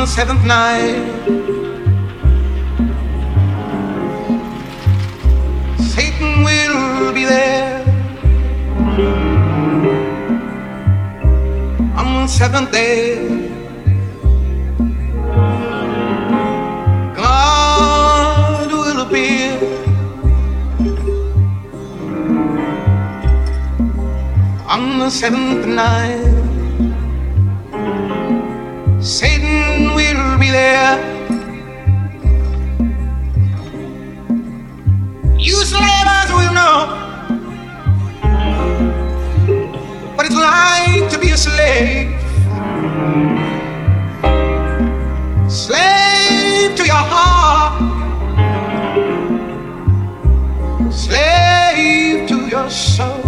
the seventh night. Satan will be there on the seventh day. God will appear. On the seventh night, Satan there. You slavers will know what it's like to be a slave. Slave to your heart. Slave to your soul.